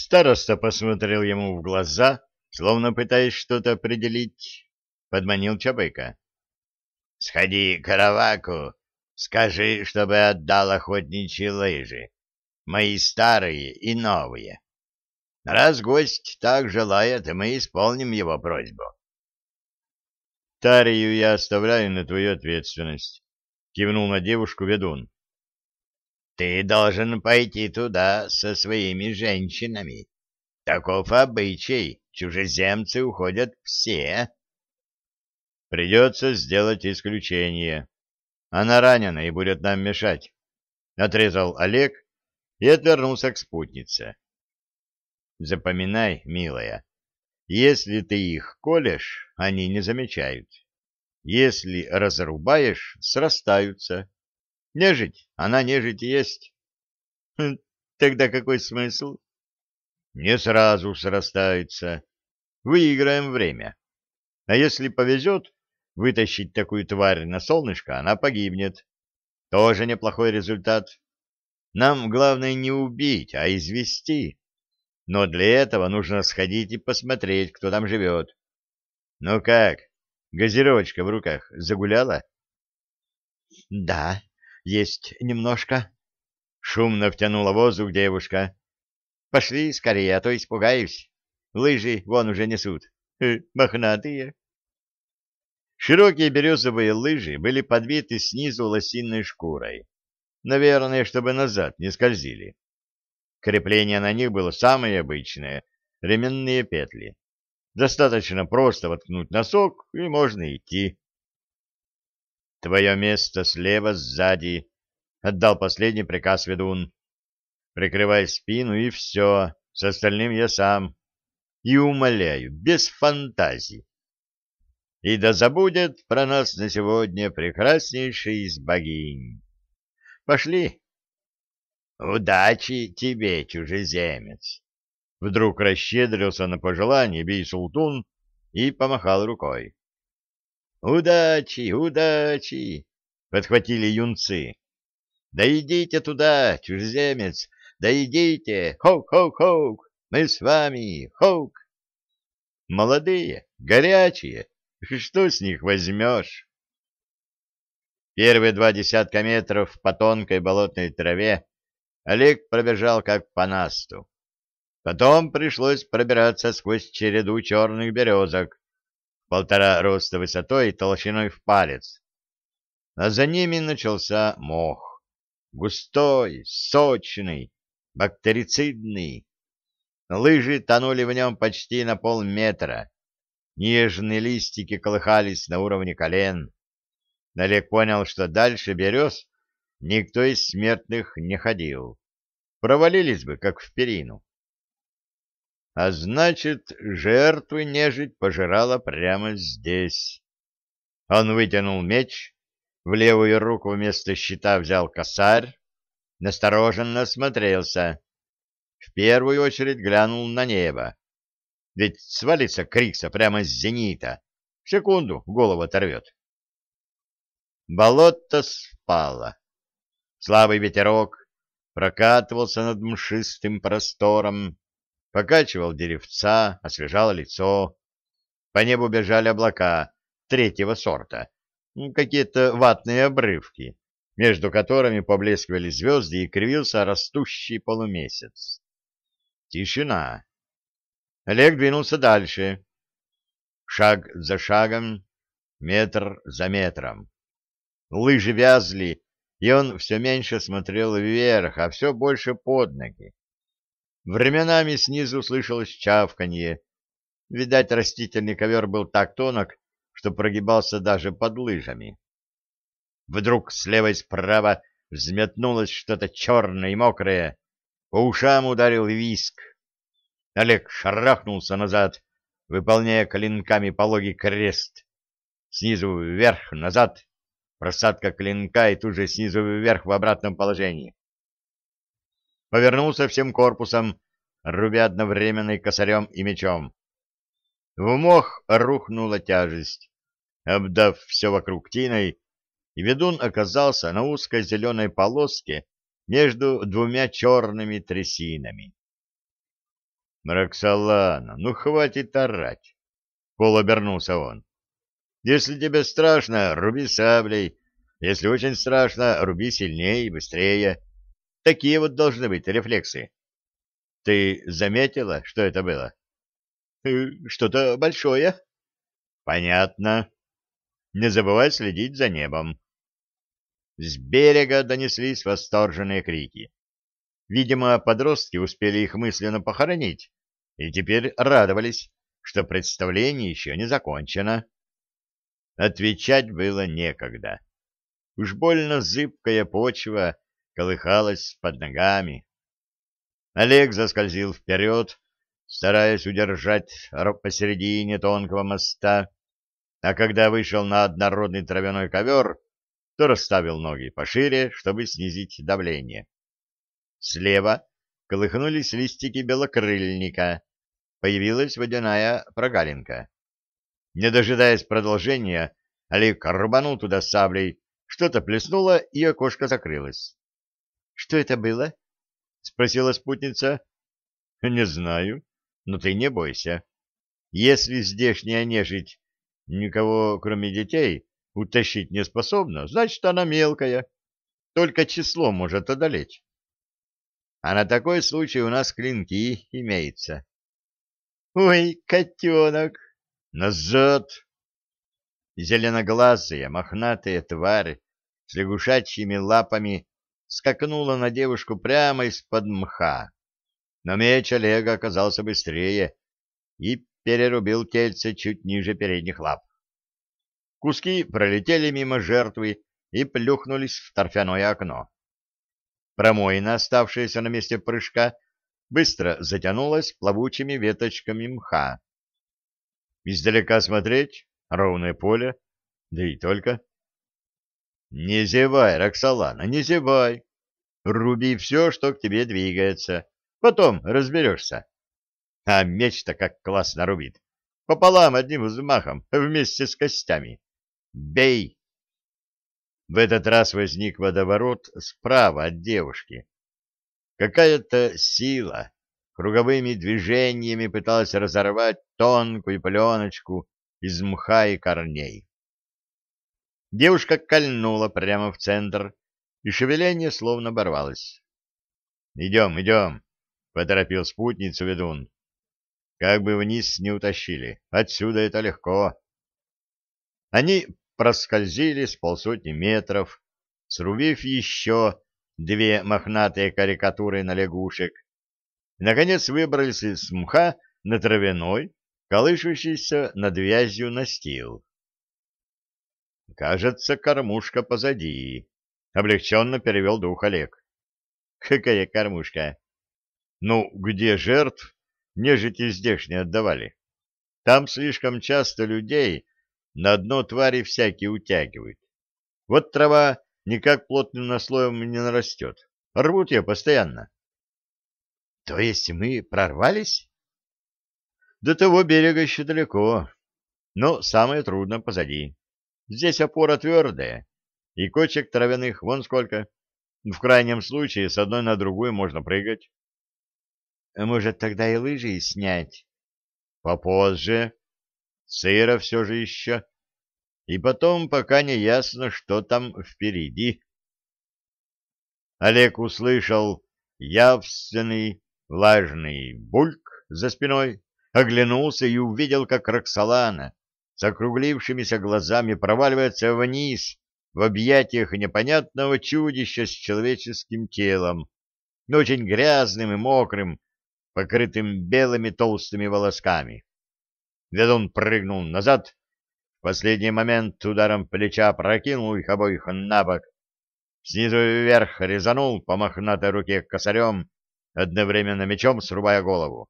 Староста посмотрел ему в глаза, словно пытаясь что-то определить. Подманил Чабыка. — Сходи к Араваку, скажи, чтобы отдал охотничьи лыжи, мои старые и новые. Раз гость так желает, мы исполним его просьбу. — Тарию я оставляю на твою ответственность, — кивнул на девушку ведун. Ты должен пойти туда со своими женщинами. Таков обычай, чужеземцы уходят все. Придется сделать исключение. Она ранена и будет нам мешать. Отрезал Олег и отвернулся к спутнице. Запоминай, милая, если ты их колешь, они не замечают. Если разрубаешь, срастаются. Нежить, она нежить есть. Хм, тогда какой смысл? Не сразу срастается. Выиграем время. А если повезет, вытащить такую тварь на солнышко, она погибнет. Тоже неплохой результат. Нам главное не убить, а извести. Но для этого нужно сходить и посмотреть, кто там живет. Ну как, газировочка в руках загуляла? — Да, есть немножко. Шумно втянула воздух девушка. Пошли скорее, а то испугаюсь. Лыжи вон уже несут. Э, мохнатые. Широкие березовые лыжи были подбиты снизу лосиной шкурой. Наверное, чтобы назад не скользили. Крепление на них было самое обычное — ременные петли. Достаточно просто воткнуть носок, и можно идти. Твое место слева сзади, — отдал последний приказ ведун. Прикрывай спину, и все, с остальным я сам. И умоляю, без фантазий. И да забудет про нас на сегодня прекраснейший из богинь. Пошли. Удачи тебе, чужеземец. Вдруг расщедрился на пожелание Бей-Султун и помахал рукой. «Удачи, удачи!» — подхватили юнцы. «Да идите туда, чужеземец, да идите! Хоук-хоук-хоук! Мы с вами! Хоук!» Молодые, горячие, что с них возьмешь? Первые два десятка метров по тонкой болотной траве Олег пробежал как по насту. Потом пришлось пробираться сквозь череду черных березок, полтора роста высотой и толщиной в палец. А за ними начался мох. Густой, сочный, бактерицидный. Лыжи тонули в нем почти на полметра. Нежные листики колыхались на уровне колен. Олег понял, что дальше берез никто из смертных не ходил. Провалились бы, как в перину. А значит, жертвы нежить пожирала прямо здесь. Он вытянул меч, в левую руку вместо щита взял косарь, настороженно осмотрелся. В первую очередь глянул на небо. Ведь свалится Крикса прямо с зенита. В секунду голову оторвет. Болото спало. Слабый ветерок прокатывался над мшистым простором, покачивал деревца, освежал лицо. По небу бежали облака третьего сорта, какие-то ватные обрывки, между которыми поблескивали звезды и кривился растущий полумесяц. Тишина. Олег двинулся дальше. Шаг за шагом, метр за метром. Лыжи вязли, и он все меньше смотрел вверх, а все больше под ноги. Временами снизу слышалось чавканье. Видать, растительный ковер был так тонок, что прогибался даже под лыжами. Вдруг слева и справа взметнулось что-то черное и мокрое. По ушам ударил виск. Олег шарахнулся назад, выполняя клинками пологий крест. Снизу вверх, назад, просадка клинка и тут же снизу вверх в обратном положении повернулся всем корпусом, рубя одновременно и косарем, и мечом. В мох рухнула тяжесть, обдав все вокруг тиной, и ведун оказался на узкой зеленой полоске между двумя черными трясинами. Роксолана, ну хватит орать. Пол обернулся он. Если тебе страшно, руби саблей. Если очень страшно, руби сильнее и быстрее. Такие вот должны быть рефлексы. Ты заметила, что это было? Э, что-то большое. Понятно. Не забывай следить за небом. С берега донеслись восторженные крики. Видимо, подростки успели их мысленно похоронить и теперь радовались, что представление еще не закончено. Отвечать было некогда. Уж больно зыбкая почва колыхалась под ногами. Олег заскользил вперед, стараясь удержать посередине тонкого моста, а когда вышел на однородный травяной ковер, то расставил ноги пошире, чтобы снизить давление. Слева колыхнулись листики белокрыльника, появилась водяная прогалинка. Не дожидаясь продолжения, Олег рубанул туда саблей, что-то плеснуло, и окошко закрылось. — Что это было? — спросила спутница. — Не знаю, но ты не бойся. Если здешняя нежить никого, кроме детей, утащить не способна, значит, она мелкая. Только число может одолеть. А на такой случай у нас клинки имеются. Ой, котенок! Назад! Зеленоглазая, мохнатая тварь с лягушачьими лапами скакнула на девушку прямо из-под мха. Но меч Олега оказался быстрее и перерубил тельце чуть ниже передних лап. Куски пролетели мимо жертвы и плюхнулись в торфяное окно. Промоина, оставшаяся на месте прыжка, быстро затянулась плавучими веточками мха. Издалека смотреть — ровное поле, да и только. Не зевай, Роксолана, не зевай. Руби все, что к тебе двигается. Потом разберешься. А меч-то как классно рубит. Пополам одним взмахом, вместе с костями. Бей! В этот раз возник водоворот справа от девушки. Какая-то сила круговыми движениями пыталась разорвать тонкую пленочку из мха и корней. Девушка кольнула прямо в центр, и шевеление словно оборвалось. — Идем, идем, — поторопил спутницу ведун. — Как бы вниз не утащили, отсюда это легко. Они проскользили с полсотни метров, срубив еще две мохнатые карикатуры на лягушек, наконец, выбрались из мха на травяной, колышущийся над вязью настил. «Кажется, кормушка позади», — облегченно перевел дух Олег. «Какая кормушка?» «Ну, где жертв нежити здешние отдавали? Там слишком часто людей на дно твари всякие утягивают. Вот трава никак плотным наслоем не нарастет. Рвут ее постоянно. — То есть мы прорвались? — До того берега еще далеко, но самое трудное позади. Здесь опора твердая, и кочек травяных вон сколько. В крайнем случае с одной на другую можно прыгать. — Может, тогда и лыжи снять? — Попозже. Сыро все же еще. И потом пока не ясно, что там впереди. Олег услышал явственный влажный бульк за спиной, оглянулся и увидел, как Роксолана с округлившимися глазами проваливается вниз в объятиях непонятного чудища с человеческим телом, но очень грязным и мокрым, покрытым белыми толстыми волосками. Ведун прыгнул назад, в последний момент ударом плеча прокинул их обоих на бок, снизу вверх резанул по мохнатой руке косарем, одновременно мечом срубая голову.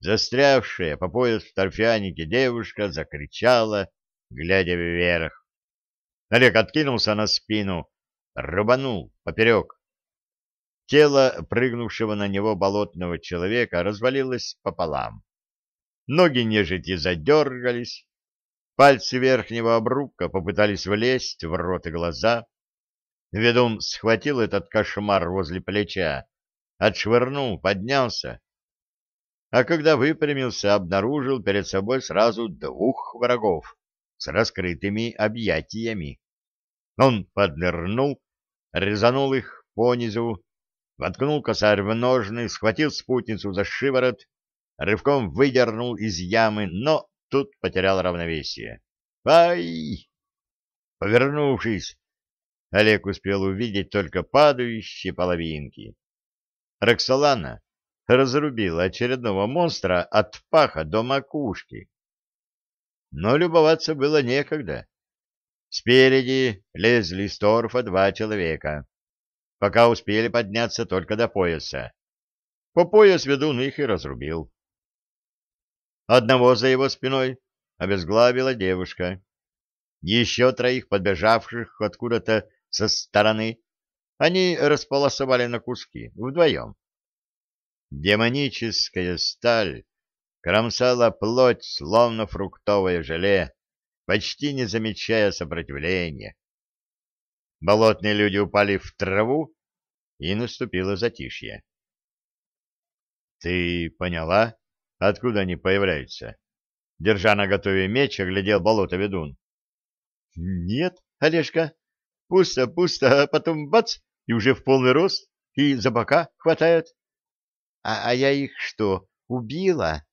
Застрявшая по пояс в торфянике девушка закричала, глядя вверх. Олег откинулся на спину, рубанул поперек. Тело прыгнувшего на него болотного человека развалилось пополам. Ноги нежити задергались, пальцы верхнего обрубка попытались влезть в рот и глаза. Ведун схватил этот кошмар возле плеча, отшвырнул, поднялся. А когда выпрямился, обнаружил перед собой сразу двух врагов с раскрытыми объятиями. Он поднырнул, резанул их понизу, воткнул косарь в ножны, схватил спутницу за шиворот, рывком выдернул из ямы, но тут потерял равновесие. «Ай!» Повернувшись, Олег успел увидеть только падающие половинки. Роксолана разрубила очередного монстра от паха до макушки. Но любоваться было некогда. Спереди лезли из торфа два человека, пока успели подняться только до пояса. По пояс ведун их и разрубил. Одного за его спиной обезглавила девушка. Еще троих подбежавших откуда-то со стороны они располосовали на куски вдвоем. Демоническая сталь кромсала плоть, словно фруктовое желе, почти не замечая сопротивления. Болотные люди упали в траву, и наступило затишье. — Ты поняла, откуда они появляются? Держа на готове меч, оглядел болото ведун. — Нет, Олежка, пусто, пусто, а потом бац, и уже в полный рост, и за бока хватает. А, а я их что, убила?